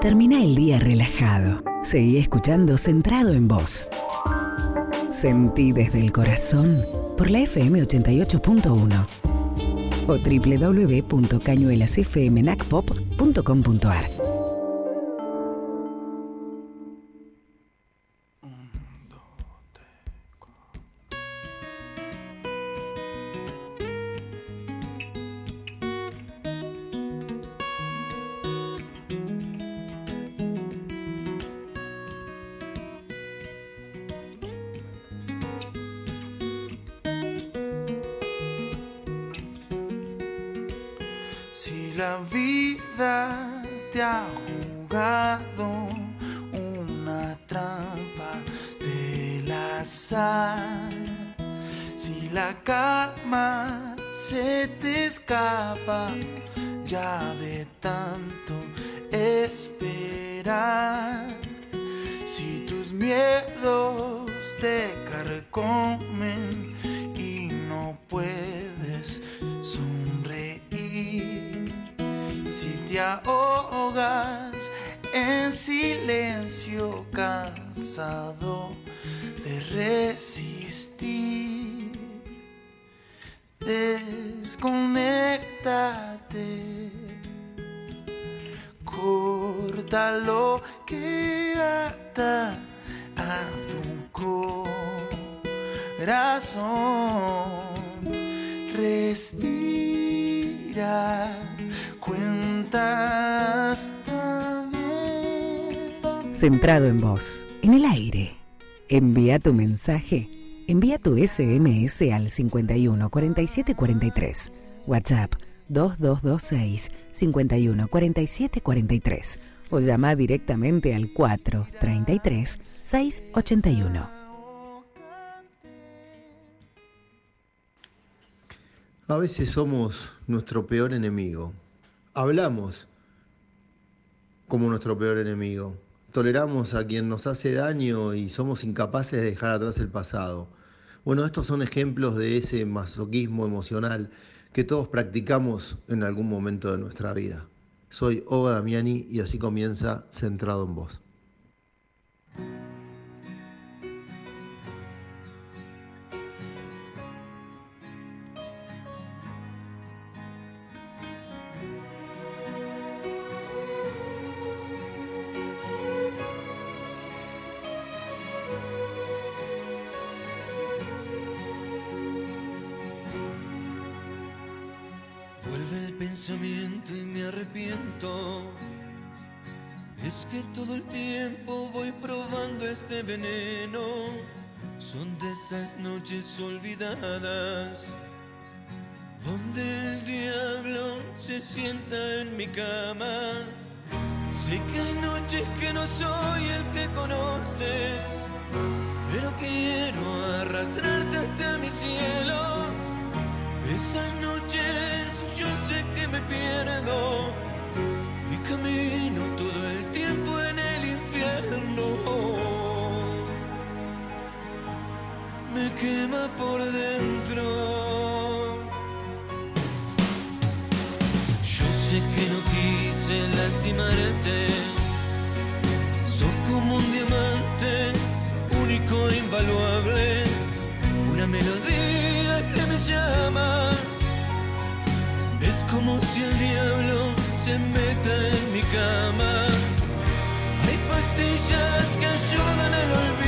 Termina el día relajado. Seguí escuchando Centrado en Vos. Sentí desde el corazón por la FM 88.1 o www.cañuelasfmnacpop.com.ar. miedos te diez. Centrado en vos, en el aire. Envía tu mensaje. Envía tu SMS al 51 47 43. WhatsApp 2226 51 47 43. O llama directamente al 4 33 681. A veces somos nuestro peor enemigo. Hablamos como nuestro peor enemigo. Toleramos a quien nos hace daño y somos incapaces de dejar atrás el pasado. Bueno, estos son ejemplos de ese masoquismo emocional que todos practicamos en algún momento de nuestra vida. Soy Oga Damiani y así comienza Centrado en Vos. Sienta en mi cama. Sé que hay noches que no soy el que conoces. Pero quiero arrastrarte hasta mi cielo. Esas noches yo sé que me pierdo y camino todo el tiempo en el infierno. Me quema por dentro. Quise lastimarte. Sos como un diamante único e invaluable. Una melodía que me llama. Es como si el diablo se meta en mi cama. Hay pastillas que ayudan al olvido.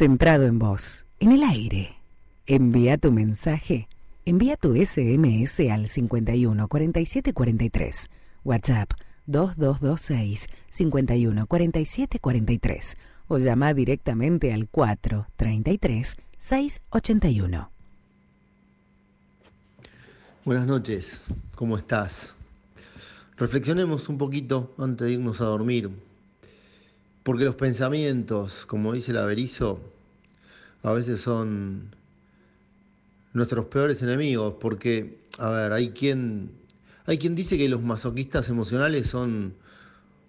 Centrado en vos, en el aire. Envía tu mensaje. Envía tu SMS al 51 47 43. WhatsApp 2226 51 47 43 o llama directamente al 433 681. Buenas noches, ¿cómo estás? Reflexionemos un poquito antes de irnos a dormir, porque los pensamientos, como dice el Averizo, a veces son nuestros peores enemigos, porque, a ver, hay quien, hay quien dice que los masoquistas emocionales son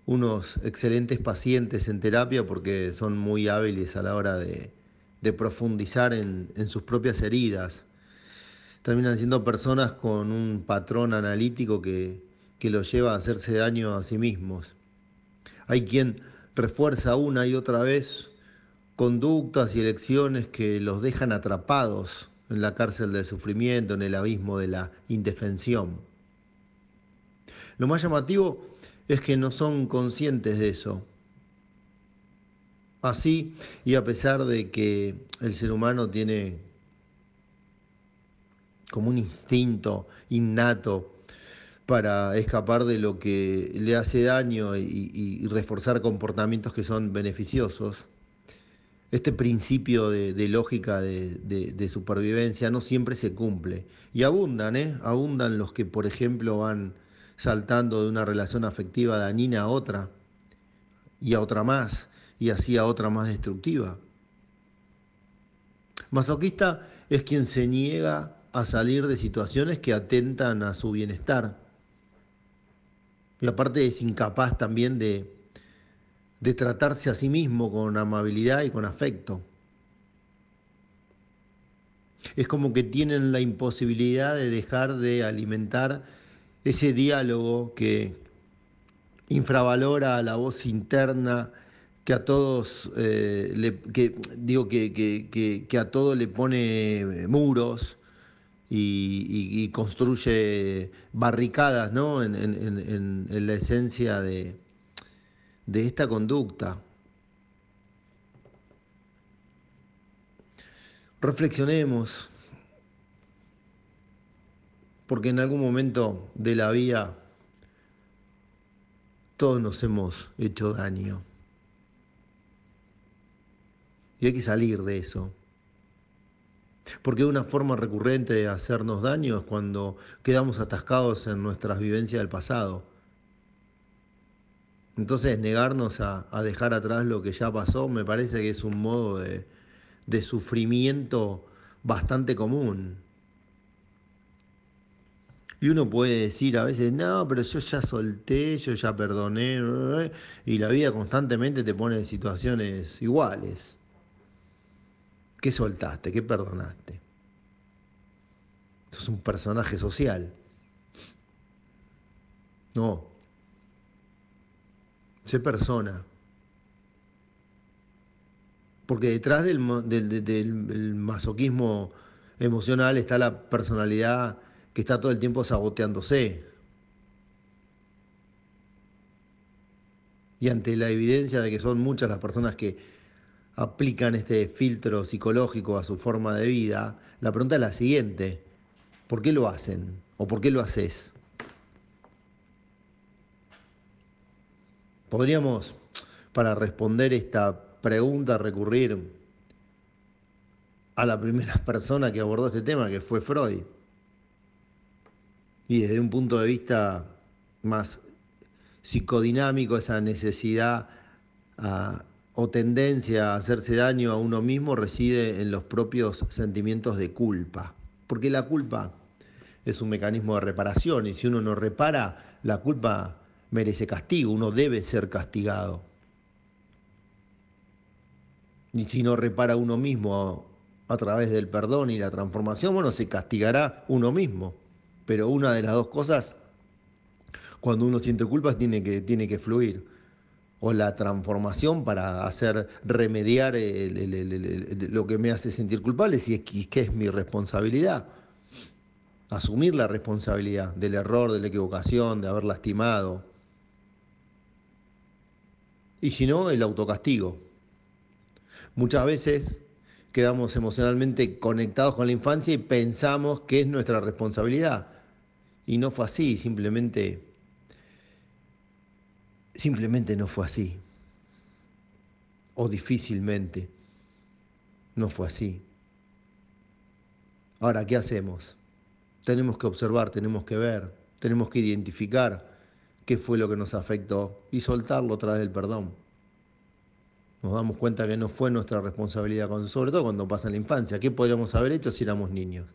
unos excelentes pacientes en terapia porque son muy hábiles a la hora de, profundizar en, en sus propias heridas. Terminan siendo personas con un patrón analítico que, que los lleva a hacerse daño a sí mismos. Hay quien refuerza una y otra vez conductas y elecciones que los dejan atrapados en la cárcel del sufrimiento, en el abismo de la indefensión. Lo más llamativo es que no son conscientes de eso. Así, y a pesar de que el ser humano tiene como un instinto innato para escapar de lo que le hace daño y, reforzar comportamientos que son beneficiosos. Este principio de, lógica de, supervivencia no siempre se cumple. Y abundan, ¿eh? Abundan los que, por ejemplo, van saltando de una relación afectiva dañina a otra, y a otra más, y así a otra más destructiva. Masoquista es quien se niega a salir de situaciones que atentan a su bienestar y aparte es incapaz también de, de tratarse a sí mismo con amabilidad y con afecto. Es como que tienen la imposibilidad de dejar de alimentar ese diálogo que infravalora la voz interna, que a todos eh, le, que, digo que, que, a todo le pone muros, y, construye barricadas ¿no? en, la esencia de, de esta conducta. Reflexionemos, porque en algún momento de la vida todos nos hemos hecho daño. Y hay que salir de eso. Porque una forma recurrente de hacernos daño es cuando quedamos atascados en nuestras vivencias del pasado. Entonces negarnos a, dejar atrás lo que ya pasó me parece que es un modo de, de sufrimiento bastante común. Y uno puede decir a veces, no, pero yo ya solté, yo ya perdoné, y la vida constantemente te pone en situaciones iguales. ¿Qué soltaste? ¿Qué perdonaste? es un personaje social. No. Sé persona. Porque detrás del, del, masoquismo emocional está la personalidad que está todo el tiempo saboteándose. Y ante la evidencia de que son muchas las personas que aplican este filtro psicológico a su forma de vida, la pregunta es la siguiente, ¿por qué lo hacen? ¿O por qué lo haces? Podríamos, para responder esta pregunta, recurrir a la primera persona que abordó este tema, que fue Freud. Y desde un punto de vista más psicodinámico, esa necesidad a o tendencia a hacerse daño a uno mismo reside en los propios sentimientos de culpa. Porque la culpa es un mecanismo de reparación y si uno no repara, la culpa merece castigo, uno debe ser castigado. Y si no repara uno mismo a, través del perdón y la transformación, bueno, se castigará uno mismo. Pero una de las dos cosas, cuando uno siente culpa, tiene que, tiene que fluir o la transformación para hacer remediar lo que me hace sentir culpable, si es que es mi responsabilidad. Asumir la responsabilidad del error, de la equivocación, de haber lastimado. Y si no, el autocastigo. Muchas veces quedamos emocionalmente conectados con la infancia y pensamos que es nuestra responsabilidad. Y no fue así, simplemente, simplemente no fue así. O difícilmente no fue así. Ahora, ¿qué hacemos? Tenemos que observar, tenemos que ver, tenemos que identificar qué fue lo que nos afectó y soltarlo a través del perdón. Nos damos cuenta que no fue nuestra responsabilidad, sobre todo cuando pasa en la infancia. ¿Qué podríamos haber hecho si éramos niños?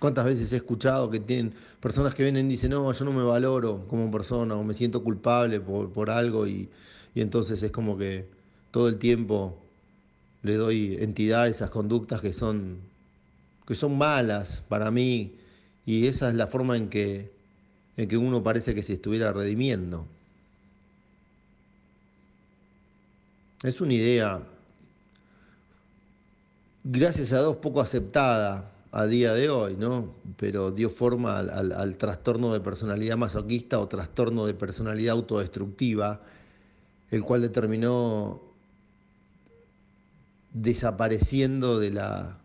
¿Cuántas veces he escuchado que tienen personas que vienen y dicen, no, yo no me valoro como persona o me siento culpable por, algo y, y, entonces es como que todo el tiempo le doy entidad a esas conductas que son, que son malas para mí. Y esa es la forma en que, en que uno parece que se estuviera redimiendo. Es una idea, gracias a Dios, poco aceptada a día de hoy, ¿no? Pero dio forma al, trastorno de personalidad masoquista o trastorno de personalidad autodestructiva, el cual determinó desapareciendo de la,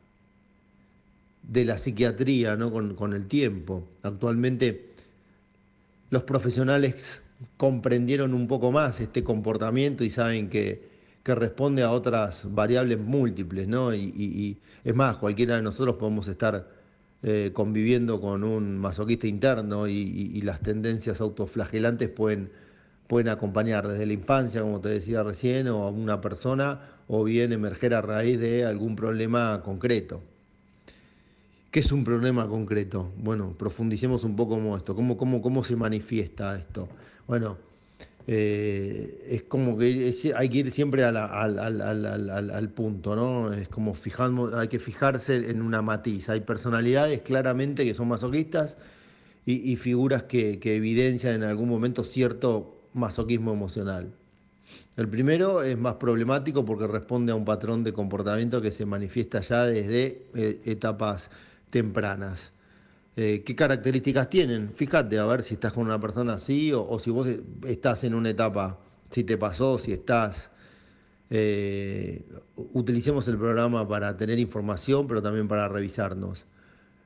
de la psiquiatría ¿no? con, con el tiempo. Actualmente los profesionales comprendieron un poco más este comportamiento y saben que que responde a otras variables múltiples, ¿no? Y, es más, cualquiera de nosotros podemos estar eh, conviviendo con un masoquista interno y, las tendencias autoflagelantes pueden, pueden acompañar desde la infancia, como te decía recién, o a una persona, o bien emerger a raíz de algún problema concreto. ¿Qué es un problema concreto? Bueno, profundicemos un poco esto, cómo, cómo, cómo se manifiesta esto. Bueno, eh, es como que hay que ir siempre al, punto, ¿no? Es como fijamos, hay que fijarse en una matiz. Hay personalidades claramente que son masoquistas y, figuras que, evidencian en algún momento cierto masoquismo emocional. El primero es más problemático porque responde a un patrón de comportamiento que se manifiesta ya desde eh, etapas tempranas. Eh, qué características tienen. Fíjate a ver si estás con una persona así o, si vos estás en una etapa, si te pasó, si estás. Eh, utilicemos el programa para tener información, pero también para revisarnos.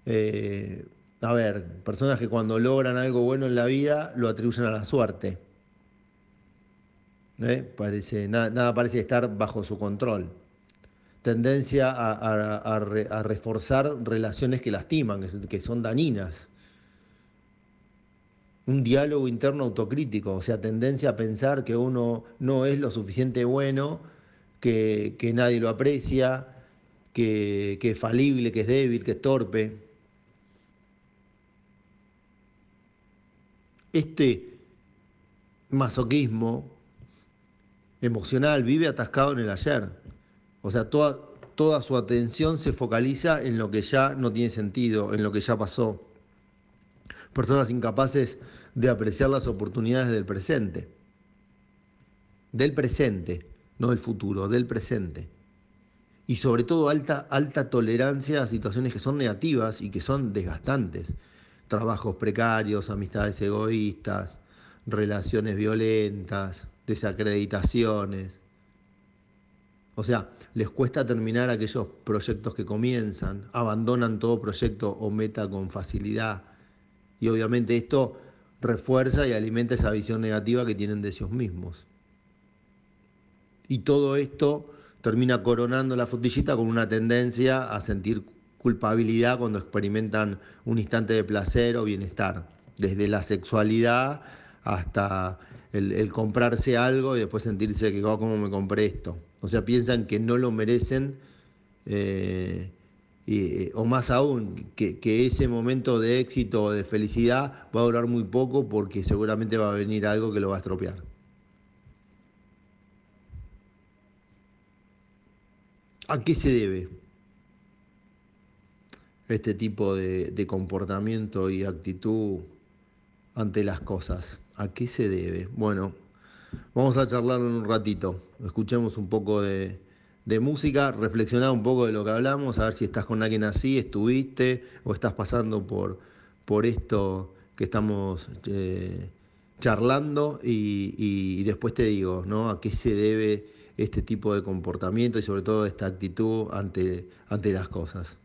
Eh, a ver, personas que cuando logran algo bueno en la vida lo atribuyen a la suerte. Parece, nada parece estar bajo su control tendencia a, reforzar relaciones que lastiman, que, son dañinas. Un diálogo interno autocrítico, o sea, tendencia a pensar que uno no es lo suficiente bueno, que, nadie lo aprecia, que, que es falible, que es débil, que es torpe. Este masoquismo emocional vive atascado en el ayer. O sea, toda, toda su atención se focaliza en lo que ya no tiene sentido, en lo que ya pasó. Personas incapaces de apreciar las oportunidades del presente. Del presente, no del futuro, del presente. Y sobre todo alta, alta tolerancia a situaciones que son negativas y que son desgastantes. Trabajos precarios, amistades egoístas, relaciones violentas, desacreditaciones. O sea, les cuesta terminar aquellos proyectos que comienzan, abandonan todo proyecto o meta con facilidad. Y obviamente esto refuerza y alimenta esa visión negativa que tienen de ellos mismos. Y todo esto termina coronando la frutillita con una tendencia a sentir culpabilidad cuando experimentan un instante de placer o bienestar, desde la sexualidad hasta el, comprarse algo y después sentirse que, oh, ¿cómo me compré esto? O sea, piensan que no lo merecen, eh, y, o más aún, que, ese momento de éxito o de felicidad va a durar muy poco porque seguramente va a venir algo que lo va a estropear. ¿A qué se debe este tipo de comportamiento y actitud ante las cosas? ¿A qué se debe? Bueno, vamos a charlar un ratito. Escuchemos un poco de, de música, reflexionar un poco de lo que hablamos, a ver si estás con alguien así, estuviste o estás pasando por, por esto que estamos eh, charlando y, y, y, después te digo, ¿no? A qué se debe este tipo de comportamiento y sobre todo esta actitud ante, ante las cosas.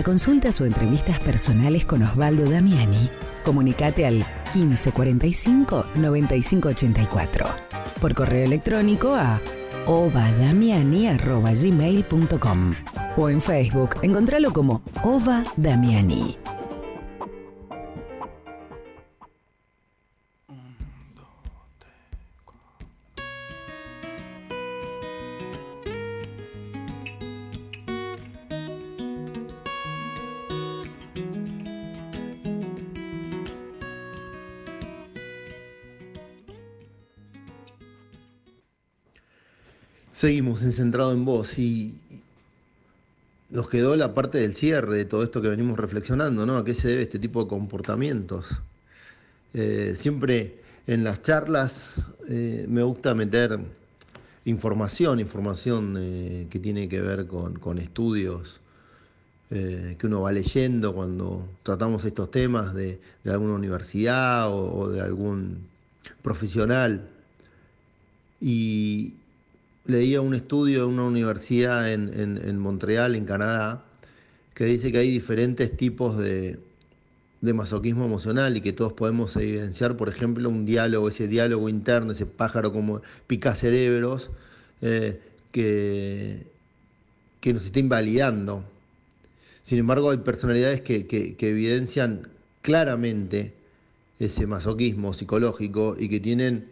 Para consultas o entrevistas personales con Osvaldo Damiani, comunicate al 1545 9584. Por correo electrónico a ovadamiani.gmail.com o en Facebook encontralo como Ova Damiani. Seguimos en Centrado en vos y nos quedó la parte del cierre de todo esto que venimos reflexionando, ¿no? ¿A qué se debe este tipo de comportamientos? Eh, siempre en las charlas eh, me gusta meter información, información eh, que tiene que ver con, con estudios que uno va leyendo cuando tratamos estos temas de, de alguna universidad o, o de algún profesional. Y, leía un estudio de una universidad en Montreal, en Canadá, que dice que hay diferentes tipos de, masoquismo emocional y que todos podemos evidenciar, por ejemplo, un diálogo, ese diálogo interno, ese pájaro como pica cerebros, eh, que nos está invalidando. Sin embargo, hay personalidades que, evidencian claramente ese masoquismo psicológico y que tienen,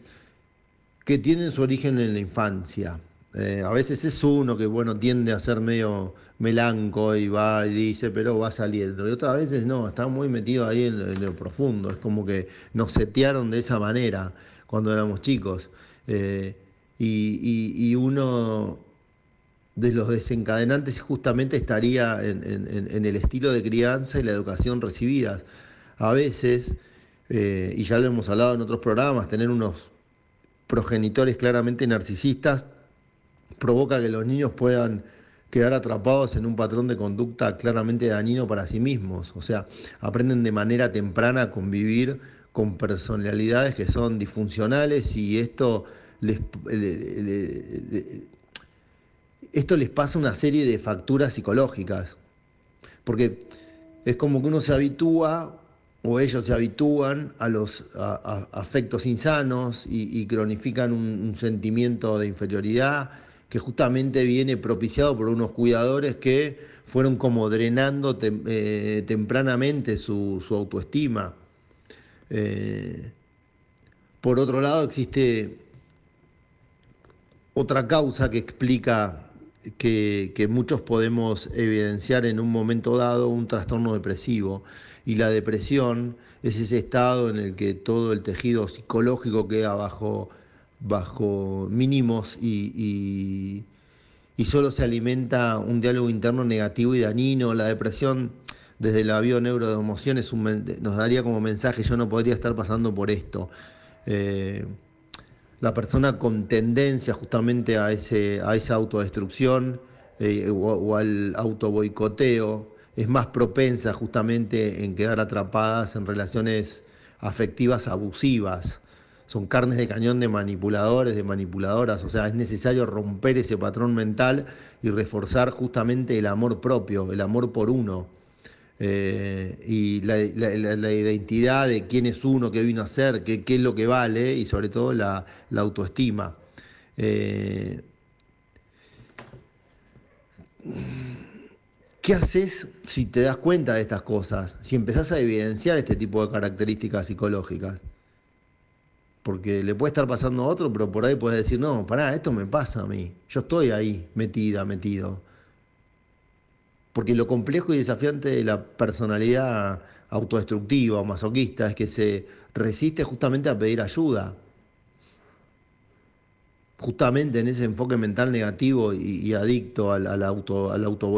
que tienen su origen en la infancia. Eh, a veces es uno que bueno tiende a ser medio melanco y va y dice, pero va saliendo. Y otras veces no, está muy metido ahí en, lo profundo. Es como que nos setearon de esa manera cuando éramos chicos. Eh, y, uno de los desencadenantes justamente estaría en, el estilo de crianza y la educación recibidas. A veces, eh, y ya lo hemos hablado en otros programas, tener unos progenitores claramente narcisistas provoca que los niños puedan quedar atrapados en un patrón de conducta claramente dañino para sí mismos. O sea, aprenden de manera temprana a convivir con personalidades que son disfuncionales y esto les, esto les pasa una serie de facturas psicológicas. Porque es como que uno se habitúa o ellos se habitúan a los afectos insanos y, cronifican un sentimiento de inferioridad que justamente viene propiciado por unos cuidadores que fueron como drenando eh, tempranamente su, autoestima. Eh, por otro lado, existe otra causa que explica que, que, muchos podemos evidenciar en un momento dado un trastorno depresivo. Y la depresión es ese estado en el que todo el tejido psicológico queda bajo bajo mínimos y, y, solo se alimenta un diálogo interno negativo y dañino. La depresión, desde la bioneuro de emociones, nos daría como mensaje, yo no podría estar pasando por esto. Eh, la persona con tendencia justamente a, ese, a esa autodestrucción eh, o, al autoboicoteo es más propensa justamente en quedar atrapadas en relaciones afectivas abusivas son carnes de cañón de manipuladores, de manipuladoras, o sea, es necesario romper ese patrón mental y reforzar justamente el amor propio, el amor por uno. Eh, y la, identidad de quién es uno, qué vino a ser, qué, es lo que vale y sobre todo la, autoestima. Eh, ¿Qué haces si te das cuenta de estas cosas? Si empezás a evidenciar este tipo de características psicológicas porque le puede estar pasando a otro, pero por ahí puedes decir, no, pará, esto me pasa a mí, yo estoy ahí, metida, metido. Porque lo complejo y desafiante de la personalidad autodestructiva masoquista es que se resiste justamente a pedir ayuda. Justamente en ese enfoque mental negativo y, adicto al, auto, al auto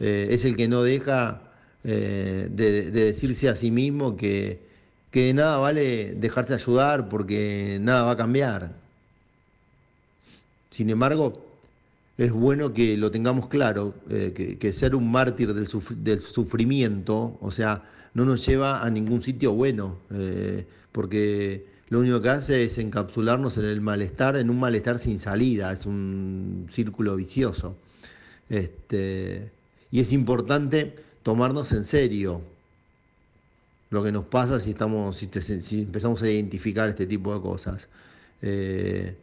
eh, es el que no deja eh, de decirse a sí mismo que, que de nada vale dejarse ayudar porque nada va a cambiar. Sin embargo, es bueno que lo tengamos claro, eh, que, ser un mártir del, sufrimiento, o sea, no nos lleva a ningún sitio bueno, porque lo único que hace es encapsularnos en el malestar, en un malestar sin salida, es un círculo vicioso. Este, y es importante tomarnos en serio, lo que nos pasa si, estamos, si, empezamos a identificar este tipo de cosas. Eh,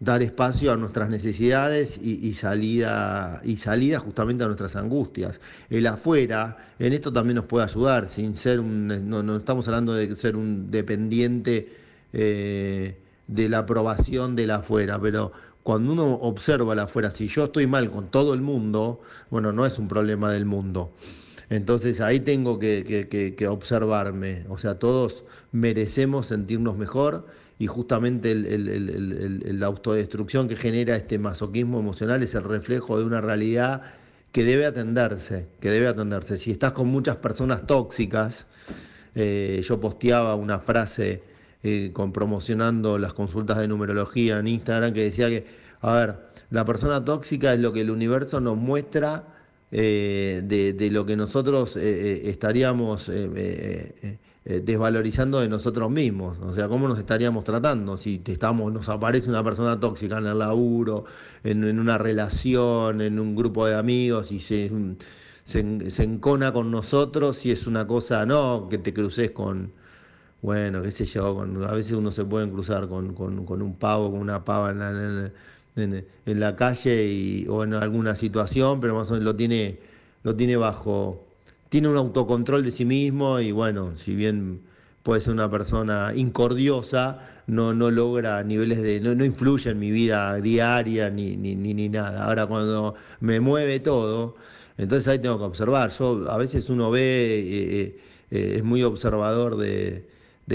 dar espacio a nuestras necesidades y, salida, y salida justamente a nuestras angustias. El afuera, en esto también nos puede ayudar, sin ser un, no, estamos hablando de ser un dependiente eh, de la aprobación del afuera, pero cuando uno observa el afuera, si yo estoy mal con todo el mundo, bueno, no es un problema del mundo. Entonces ahí tengo que, observarme, o sea, todos merecemos sentirnos mejor y justamente la autodestrucción que genera este masoquismo emocional es el reflejo de una realidad que debe atenderse, que debe atenderse. Si estás con muchas personas tóxicas, eh, yo posteaba una frase eh, con promocionando las consultas de numerología en Instagram que decía que, a ver, la persona tóxica es lo que el universo nos muestra eh, de, lo que nosotros estaríamos desvalorizando de nosotros mismos. O sea, cómo nos estaríamos tratando si te estamos, nos aparece una persona tóxica en el laburo, en, en una relación, en un grupo de amigos y se se, encona con nosotros y es una cosa, no, que te cruces con, bueno, qué sé yo, con, a veces uno se puede cruzar con, un pavo, con una pava en la, calle y, o en alguna situación, pero más o menos lo tiene, lo tiene bajo, tiene un autocontrol de sí mismo y bueno, si bien puede ser una persona incordiosa, no, no logra niveles de, no, no influye en mi vida diaria ni, ni, ni, ni nada. Ahora cuando me mueve todo, entonces ahí tengo que observar. Yo a veces uno ve, eh, eh, eh, es muy observador de,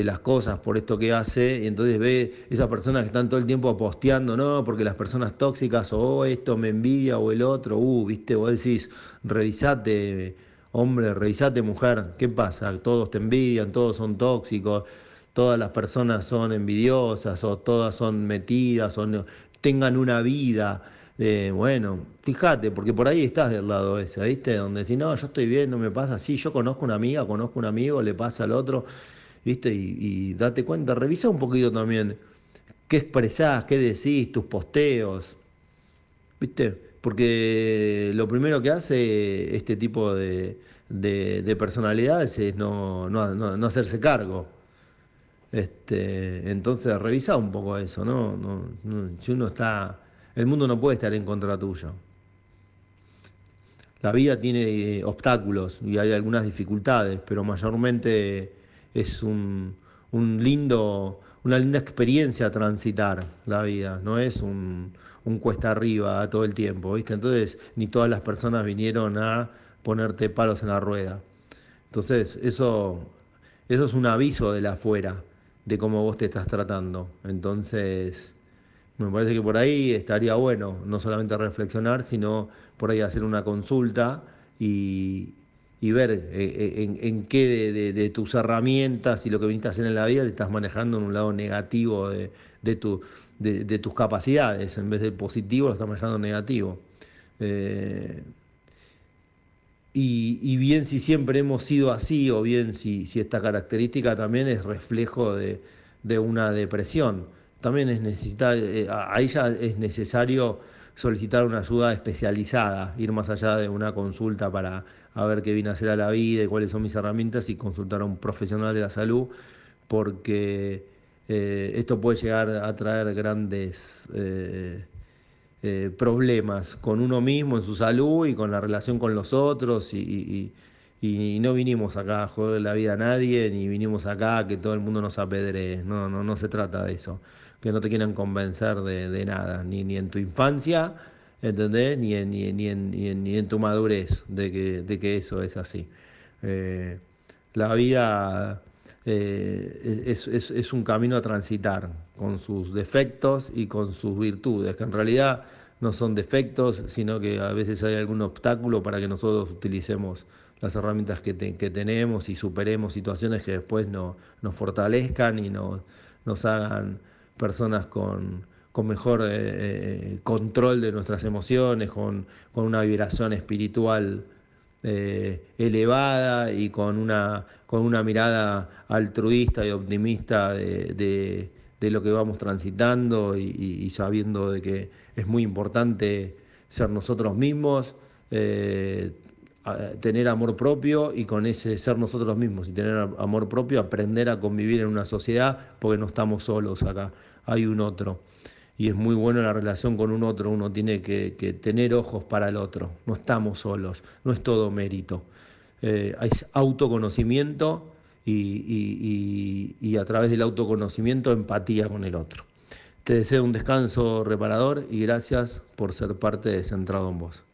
las cosas por esto que hace, y entonces ve esas personas que están todo el tiempo posteando, no, porque las personas tóxicas, o esto me envidia, o el otro, uh, viste, vos decís, revisate, hombre, revisate, mujer, ¿qué pasa? Todos te envidian, todos son tóxicos, todas las personas son envidiosas, o todas son metidas, o tengan una vida bueno, fíjate, porque por ahí estás del lado ese, ¿viste? Donde si no, yo estoy bien, no me pasa así, yo conozco una amiga, conozco un amigo, le pasa al otro, ¿viste? Y, date cuenta, revisa un poquito también qué expresás, qué decís, tus posteos, ¿viste? Porque lo primero que hace este tipo de, personalidades es no, no, hacerse cargo. Este, entonces revisa un poco eso, ¿no? no si uno está el mundo no puede estar en contra tuyo. La vida tiene eh, obstáculos y hay algunas dificultades, pero mayormente es un, lindo, una linda experiencia transitar la vida, no es un, cuesta arriba todo el tiempo, ¿viste? Entonces, ni todas las personas vinieron a ponerte palos en la rueda. Entonces, eso, eso es un aviso de la afuera, de cómo vos te estás tratando. Entonces, me parece que por ahí estaría bueno no solamente reflexionar, sino por ahí hacer una consulta y, ver eh, eh, en, qué de, tus herramientas y lo que viniste a hacer en la vida te estás manejando en un lado negativo de, tu, de, tus capacidades, en vez de positivo lo estás manejando negativo. Eh, y, bien si siempre hemos sido así, o bien si, esta característica también es reflejo de, una depresión también es necesitar, eh, ahí ya es necesario solicitar una ayuda especializada, ir más allá de una consulta para ver qué viene a hacer a la vida y cuáles son mis herramientas y consultar a un profesional de la salud, porque eh, esto puede llegar a traer grandes eh, problemas con uno mismo en su salud y con la relación con los otros y, no vinimos acá a joder la vida a nadie, ni vinimos acá a que todo el mundo nos apedree, no, no, no se trata de eso. Que no te quieran convencer de, nada, ni, ni en tu infancia, ¿entendés? Ni en, ni, ni, en, ni, en, tu madurez de que, de que eso es así. Eh, la vida eh, es, es, es, un camino a transitar con sus defectos y con sus virtudes, que en realidad no son defectos, sino que a veces hay algún obstáculo para que nosotros utilicemos las herramientas que, que tenemos y superemos situaciones que después no, nos fortalezcan y no, nos hagan personas con, mejor eh, eh, control de nuestras emociones, con, una vibración espiritual eh, elevada y con una, con una mirada altruista y optimista de, lo que vamos transitando y, sabiendo de que es muy importante ser nosotros mismos, tener amor propio y con ese ser nosotros mismos y tener amor propio aprender a convivir en una sociedad porque no estamos solos acá, hay un otro. Y es muy bueno la relación con un otro, uno tiene que, tener ojos para el otro, no estamos solos, no es todo mérito. Eh, hay autoconocimiento y, y a través del autoconocimiento empatía con el otro. Te deseo un descanso reparador y gracias por ser parte de Centrado en Vos.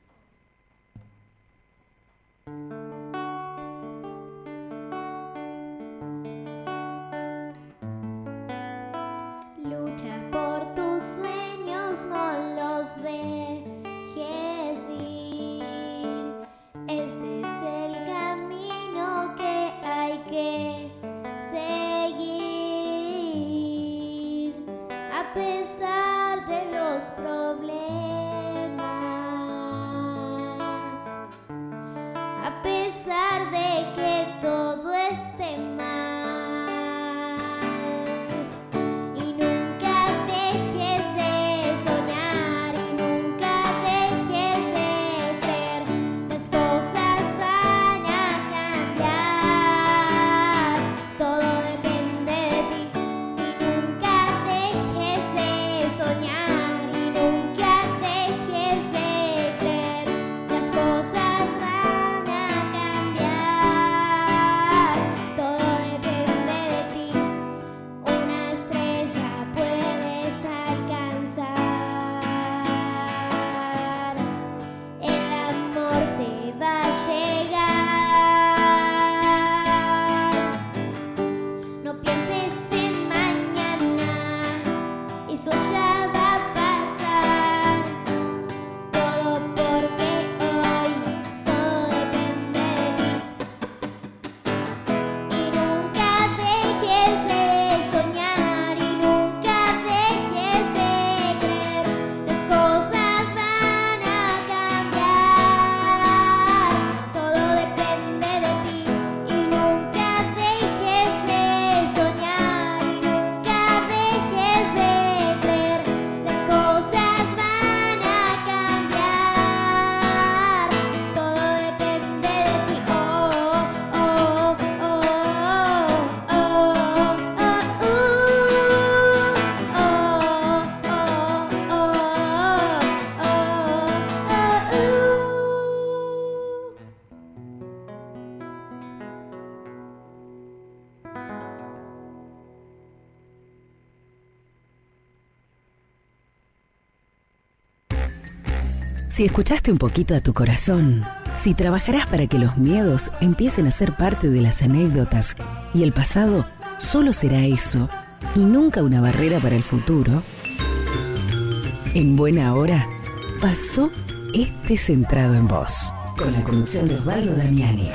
Si escuchaste un poquito a tu corazón, si trabajarás para que los miedos empiecen a ser parte de las anécdotas y el pasado solo será eso y nunca una barrera para el futuro, en buena hora pasó este centrado en vos, con la conducción de Osvaldo Damiani.